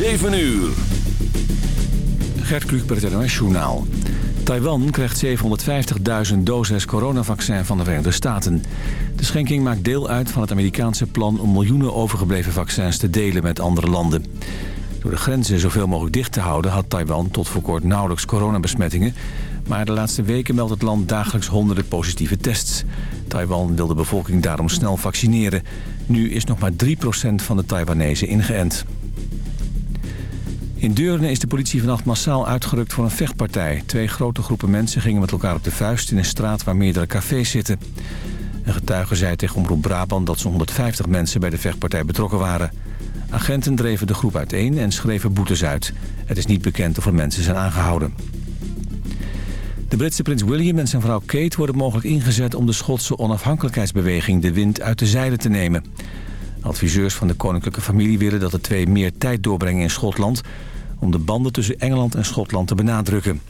7 uur. Gert Kluk bij het NOS-journaal. Taiwan krijgt 750.000 doses coronavaccin van de Verenigde Staten. De schenking maakt deel uit van het Amerikaanse plan... om miljoenen overgebleven vaccins te delen met andere landen. Door de grenzen zoveel mogelijk dicht te houden... had Taiwan tot voor kort nauwelijks coronabesmettingen. Maar de laatste weken meldt het land dagelijks honderden positieve tests. Taiwan wil de bevolking daarom snel vaccineren. Nu is nog maar 3% van de Taiwanese ingeënt. In Deurne is de politie vannacht massaal uitgerukt voor een vechtpartij. Twee grote groepen mensen gingen met elkaar op de vuist in een straat waar meerdere cafés zitten. Een getuige zei tegen Omroep Brabant dat zo'n 150 mensen bij de vechtpartij betrokken waren. Agenten dreven de groep uiteen en schreven boetes uit. Het is niet bekend of er mensen zijn aangehouden. De Britse prins William en zijn vrouw Kate worden mogelijk ingezet... om de Schotse onafhankelijkheidsbeweging de wind uit de zeilen te nemen. Adviseurs van de koninklijke familie willen dat de twee meer tijd doorbrengen in Schotland om de banden tussen Engeland en Schotland te benadrukken.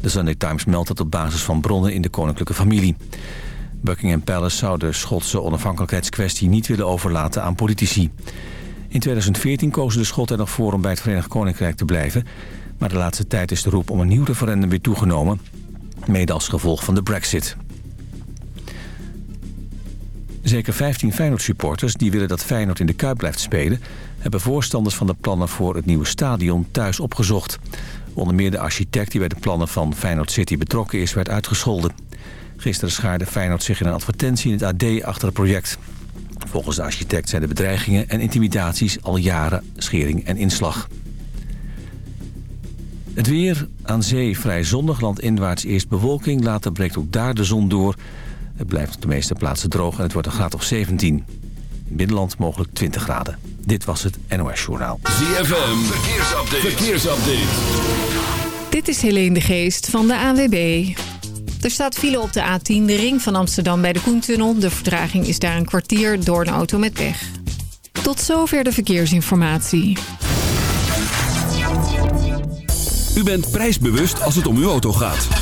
De Sunday Times meldt dat op basis van bronnen in de koninklijke familie. Buckingham Palace zou de Schotse onafhankelijkheidskwestie niet willen overlaten aan politici. In 2014 kozen de Schotten er nog voor om bij het Verenigd Koninkrijk te blijven. Maar de laatste tijd is de roep om een nieuw referendum weer toegenomen. Mede als gevolg van de brexit. Zeker 15 Feyenoord-supporters die willen dat Feyenoord in de Kuip blijft spelen... hebben voorstanders van de plannen voor het nieuwe stadion thuis opgezocht. Onder meer de architect die bij de plannen van Feyenoord City betrokken is... werd uitgescholden. Gisteren schaarde Feyenoord zich in een advertentie in het AD achter het project. Volgens de architect zijn de bedreigingen en intimidaties al jaren schering en inslag. Het weer aan zee vrij zonnig, landinwaarts eerst bewolking. Later breekt ook daar de zon door... Het blijft op de meeste plaatsen droog en het wordt een graad of 17. In binnenland mogelijk 20 graden. Dit was het NOS Journaal. ZFM, verkeersupdate. verkeersupdate. Dit is Helene de Geest van de AWB. Er staat file op de A10, de ring van Amsterdam bij de Koentunnel. De vertraging is daar een kwartier door een auto met weg. Tot zover de verkeersinformatie. U bent prijsbewust als het om uw auto gaat.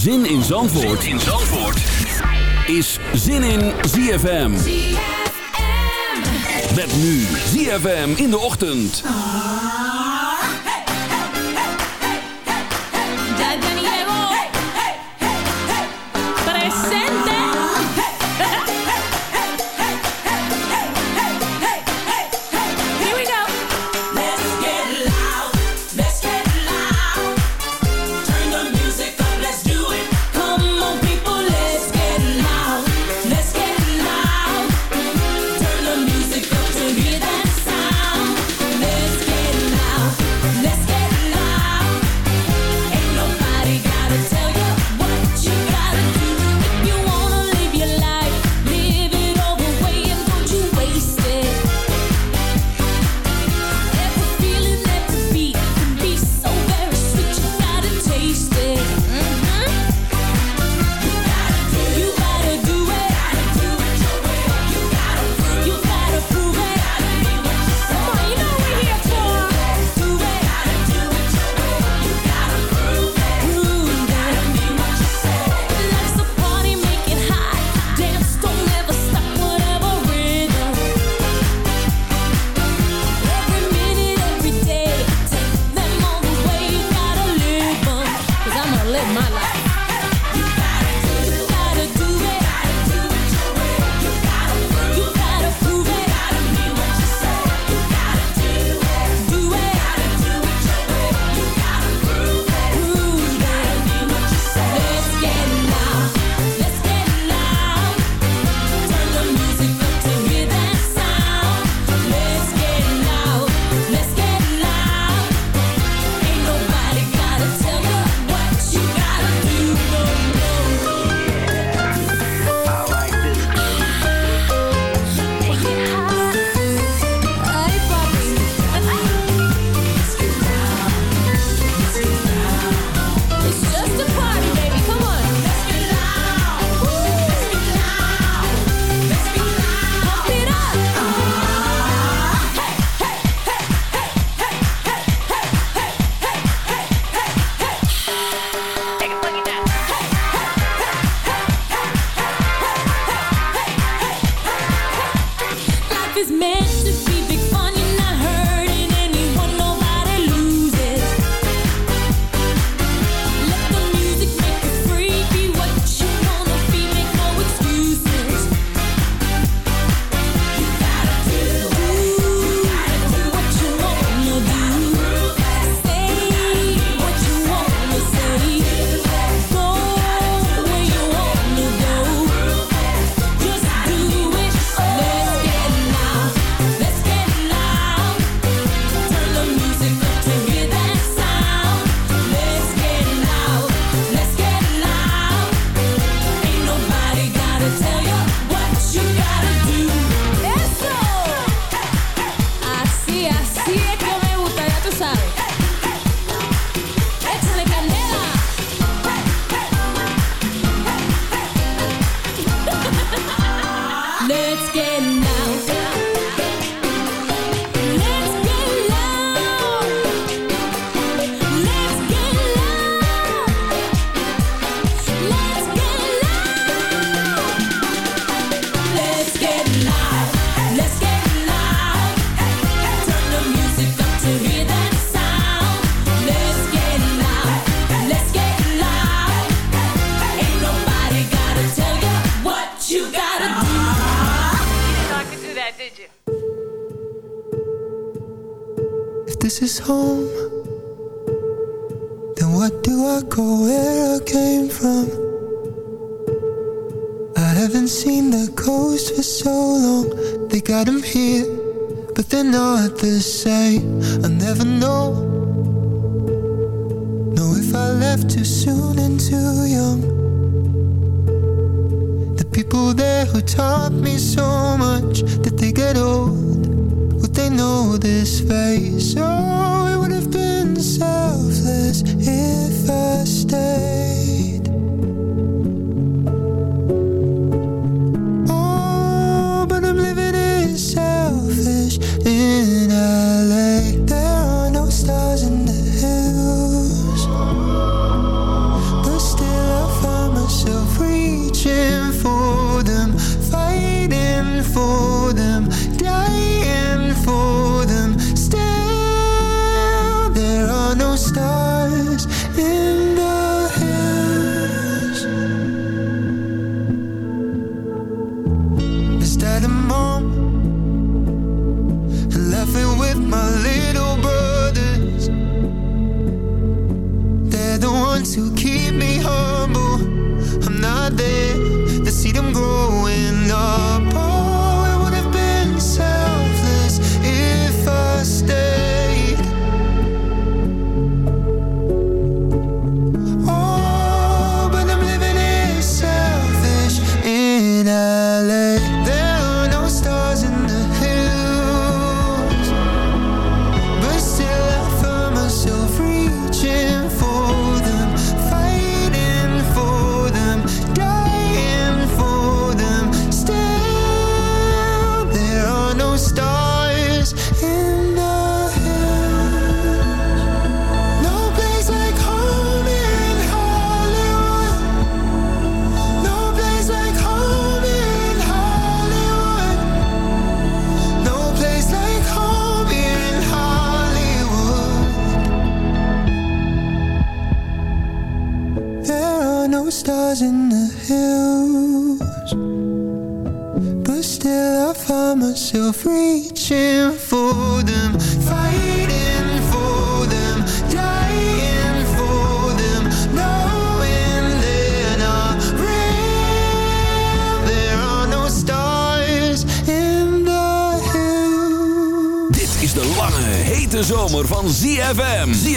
Zin in Zandvoort, in Zandvoort. is Zin in ZFM. Met nu ZFM in de ochtend. Ya do I go where I came from? I haven't seen the coast for so long. They got 'em here, but they're not the same. I never know. Know if I left too soon and too young. The people there who taught me so much that they get old. Would they know this face? Oh, it would have been selfless if I stayed. Are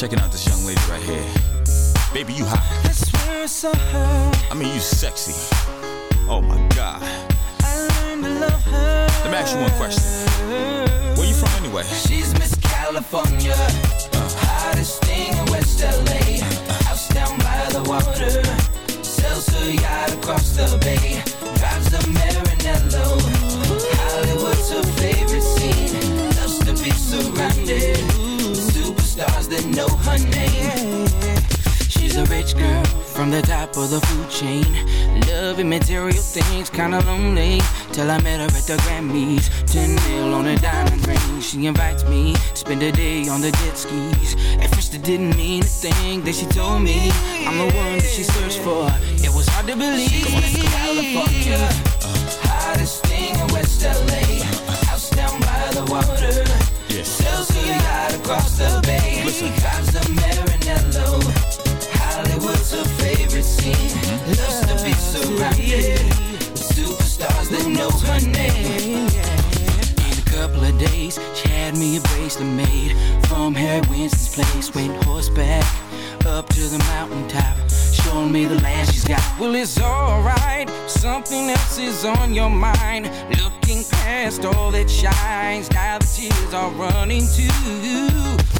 Checking out this young lady right here. Baby, you hot. I swear I saw her. I mean, you sexy. Oh my God. I learned to love her. Let me ask you one question. Where you from anyway? She's Miss California, uh. hottest thing in West LA. House down by the water, sells her yacht across the bay. Drives a Maranello. Hollywood's her favorite scene. Loves to be surrounded that know her name. She's a rich girl from the top of the food chain. Loving material things, kinda lonely. Till I met her at the Grammys. 10 mil on a diamond ring. She invites me to spend a day on the jet skis. At first, it didn't mean a thing. that she told me I'm the one that she searched for. It was hard to believe. California, hottest thing in West LA. House down by the water. Sells yacht across the bay. Hollywood's her favorite scene. Loves to be surrounded superstars that know her name. In a couple of days, she had me a bracelet made from Harry Winston's place. Went horseback up to the. Showing me the land she's got. Well, it's alright. Something else is on your mind. Looking past all that shines. Now the tears are running too.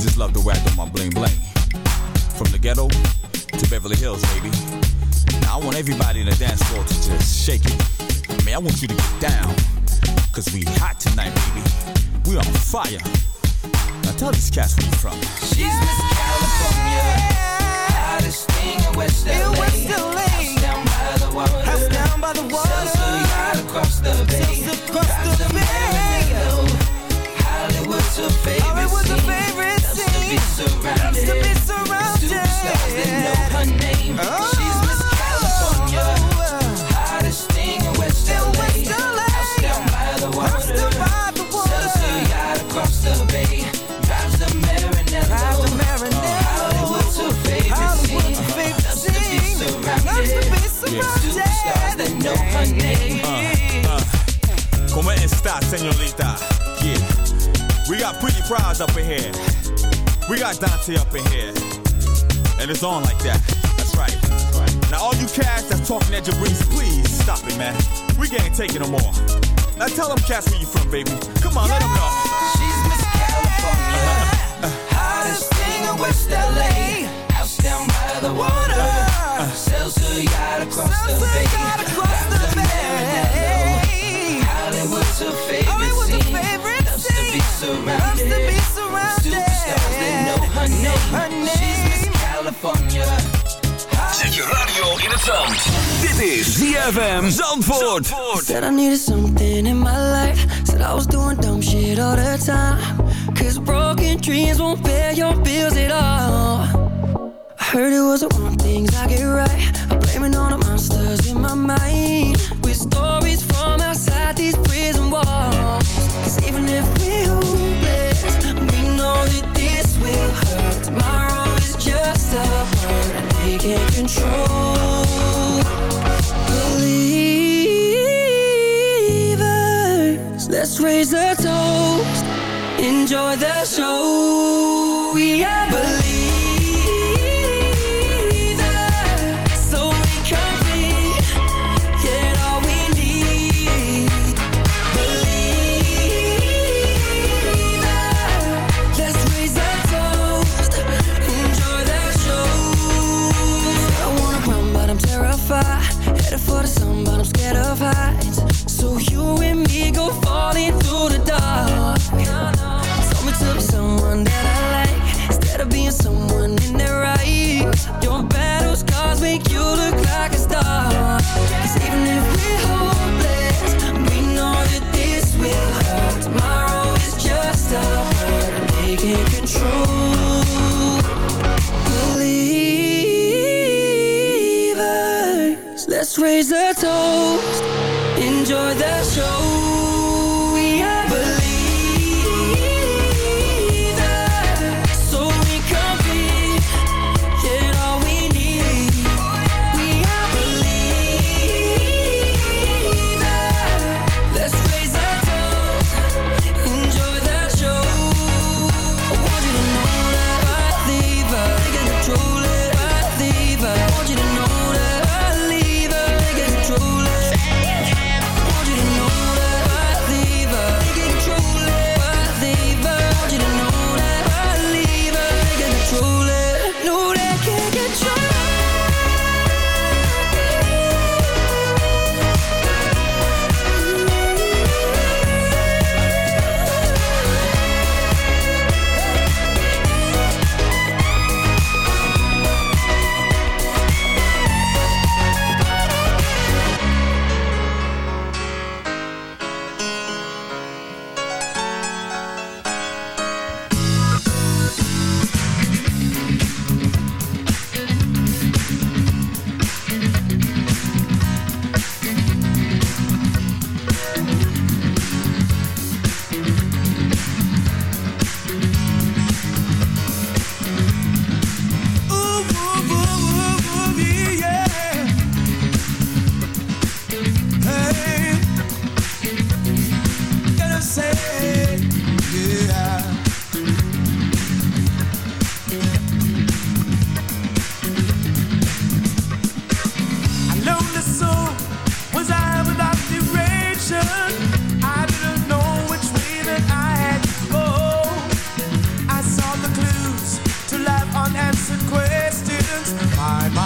just loved the way I do my bling bling. From the ghetto to Beverly Hills, baby. Now I want everybody in the dance floor to just shake it. Man, I want you to get down. Cause we hot tonight, baby. We on fire. Now tell these cats where you from. She's Miss California. Hottest thing in West LA. House down by the water. House down by the water. Sells her yacht across the bay. Drives a Maranello. To be surrounded. with Superstars that know her name. She's Miss oh. California. Hottest thing in West LA. House down by the water. Sells her yacht across the bay. Drives a Maranello. Hollywood's her favorite scene. Loves to be surrounded. with Superstars that know her name. Uh, uh, Como esta, señorita? Yeah. We got pretty prize up in here. We got Dante up in here. And it's on like that. That's right. Now all you cats that's talking at Jabriz, please stop it, man. We can't take it no more. Now tell them cats where you from, baby. Come on, let them know. She's Miss California. Uh-huh. Hottest thing in West LA. House down by the water. Uh-huh. Sells her yacht across the bay. Drives a Maranello. Hollywood's her favorite scene. Loves to be surrounded. She's Miss California. Zet je radio in het zand. Dit is ZFM Zandvoort. Said I needed something in my life. Said I was doing dumb shit all the time. Cause broken dreams won't pay your bills at all. I heard it was the wrong things I get right. I'm blaming all the monsters in my mind. With stories Believers, let's raise a toast. Enjoy the show. We are someone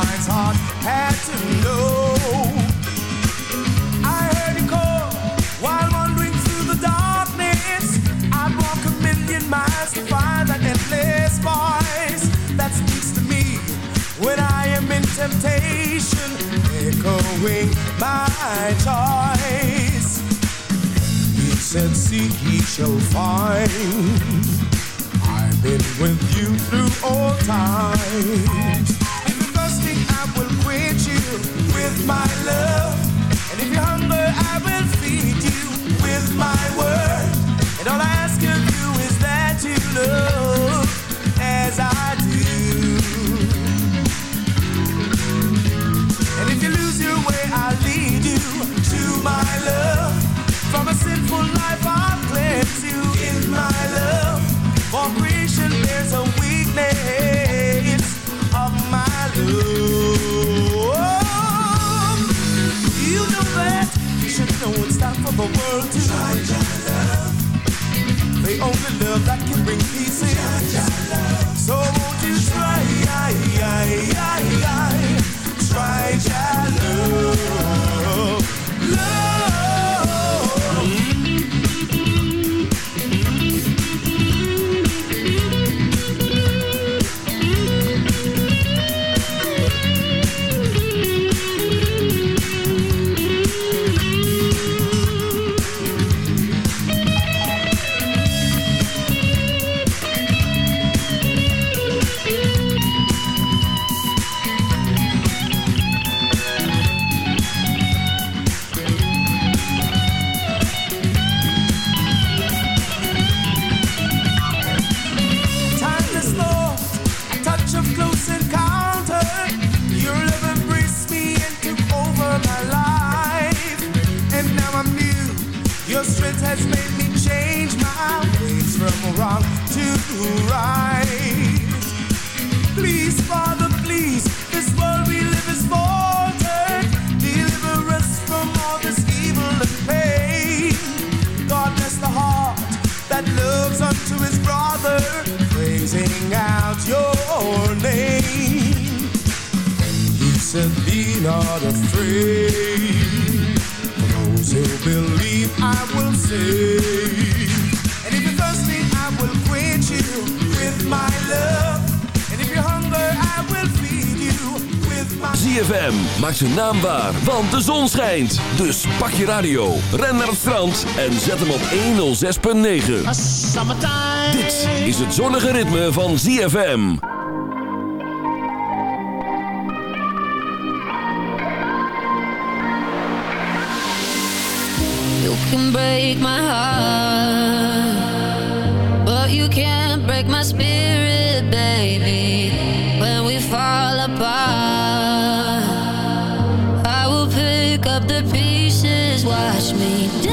Mind's heart had to know. I heard you call while wandering through the darkness. I'd walk a million miles to find that endless voice that speaks to me when I am in temptation, echoing my choice. He said, Seek, ye shall find. I've been with you through all times. With my love. And if you're hungry, I will feed you with my word. And all I ask of you is that you love as I do. And if you lose your way, I'll lead you to my love. From a sinful life, I'll cleanse you in my love. For creation, there's a weakness of my love. The world to try your love. Only love that can bring peace in. So won't you try, try your love, love. Afraid. For those who believe, I will save. And if you're thirsty, I will quench you with my love. And if you're hungry, I will feed you with my ZFM maakt zijn naam waar, want de zon schijnt. Dus pak je radio, ren naar het strand en zet hem op 106.9. Dit is het zonnige ritme van ZFM. break my heart, but you can't break my spirit, baby. When we fall apart, I will pick up the pieces. Watch me.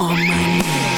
On my knees.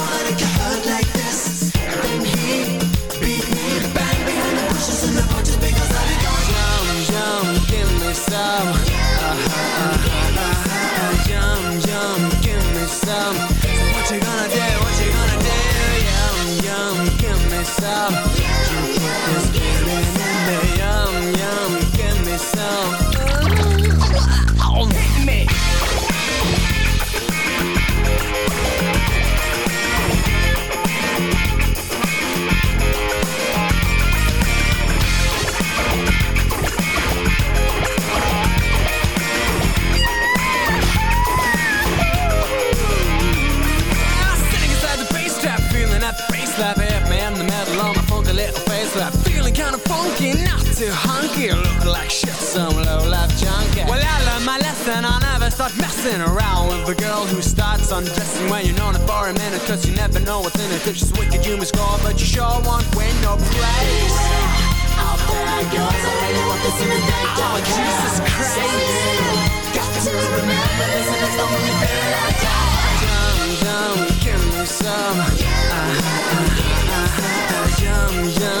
ja. Uh. Too hunky, look like shit, some low life junkie. Well, I learned my lesson, I'll never start messing around with a girl who starts undressing when you're known for a minute, cause you never know what's in it. If she's wicked, you must score, but you sure won't win no praise. Out there I really want this in the day. Oh, Jesus Christ. Got to remember this, and it's the only thing I got. Yum, yum, give me some. Oh, uh-huh, uh-huh, uh-huh, uh-huh. Yum, yum,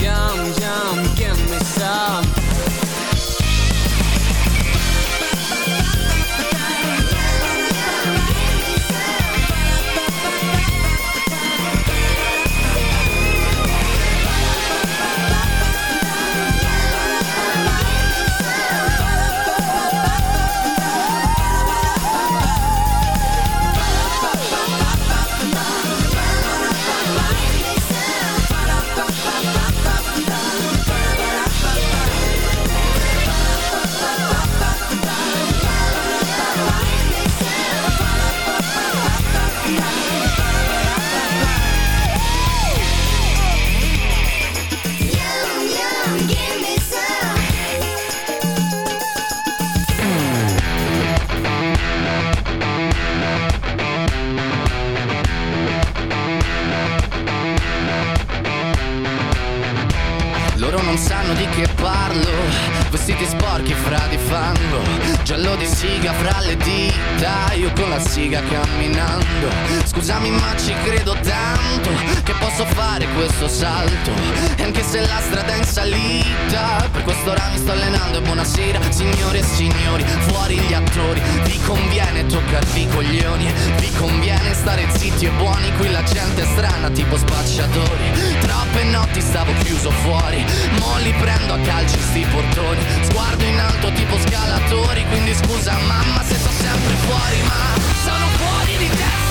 Sporchi fra di fango Giallo di siga fra le dita Io con la siga camminando. Scusami ma ci credo tanto Che posso fare questo salto. E anche se la strada è in salita Per quest'ora mi sto allenando. E buonasera Signore e signori, fuori gli attori. Vi conviene toccarvi i coglioni? Vi conviene stare zitti e buoni? Qui la gente è strana tipo spacciatori. Troppe notti stavo chiuso fuori Mo li prendo a calci sti portoni. Sguardo in alto tipo scalatori Quindi scusa mamma se sto sempre fuori Ma sono fuori di testa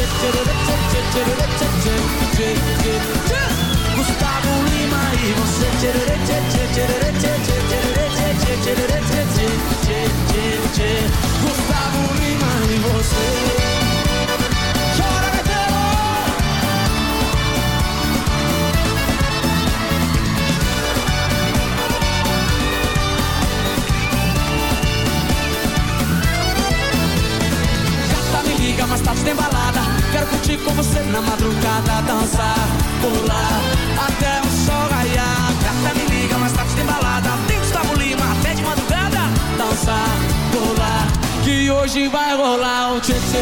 Chit.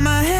My head,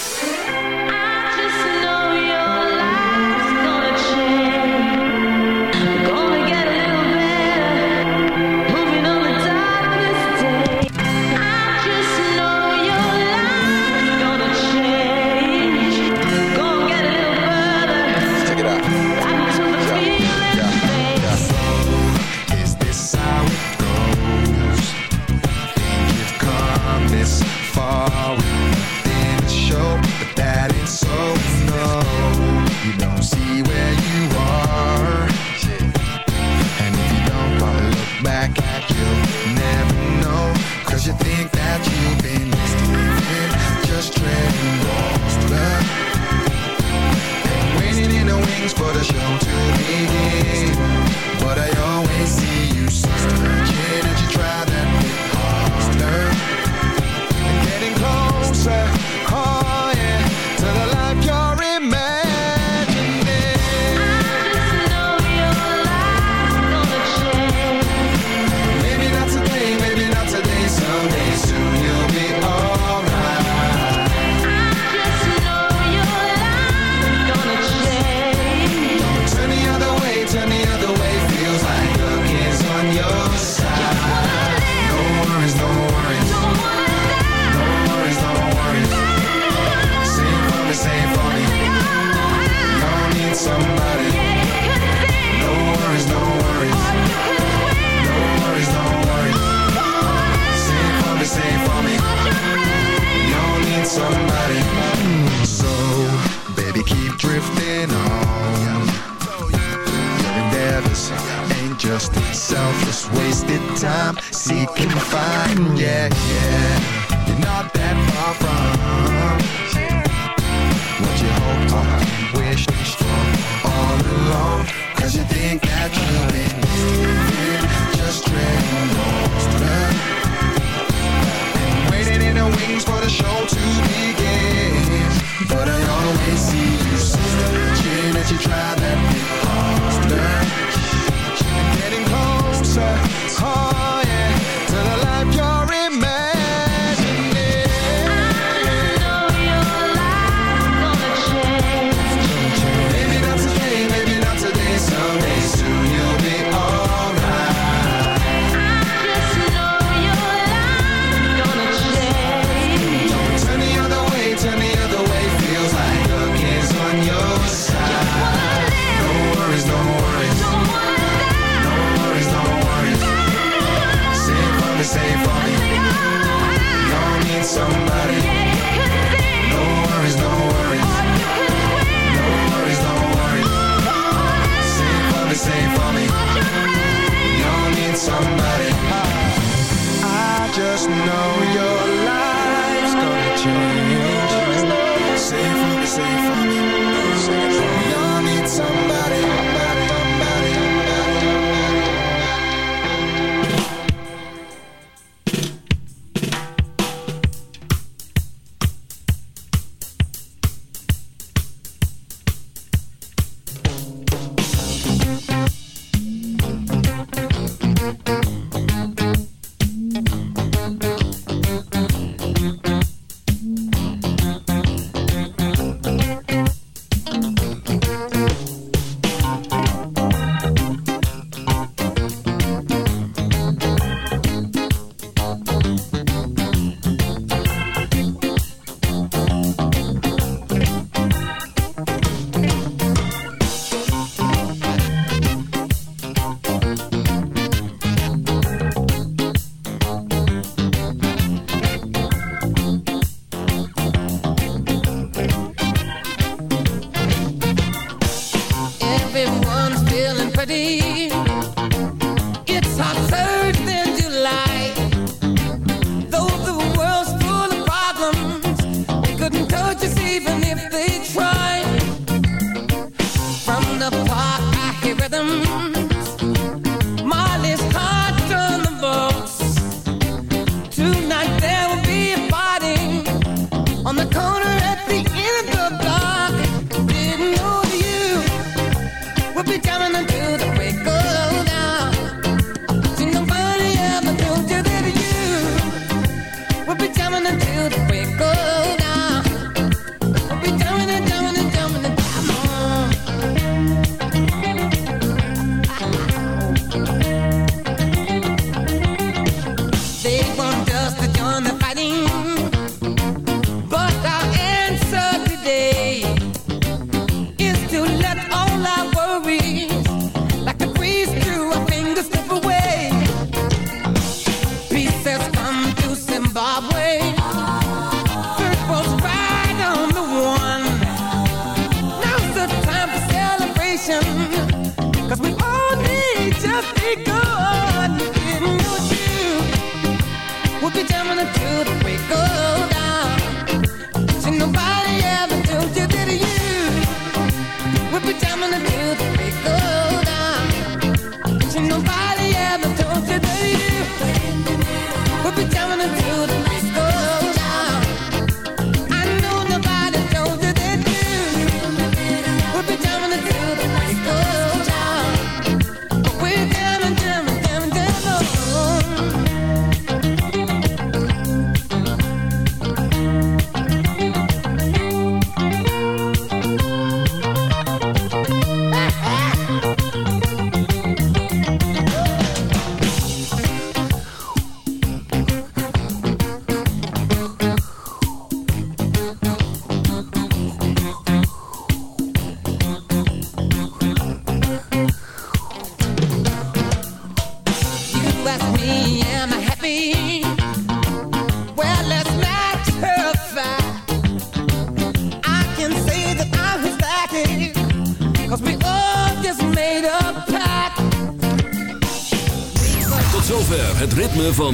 gonna do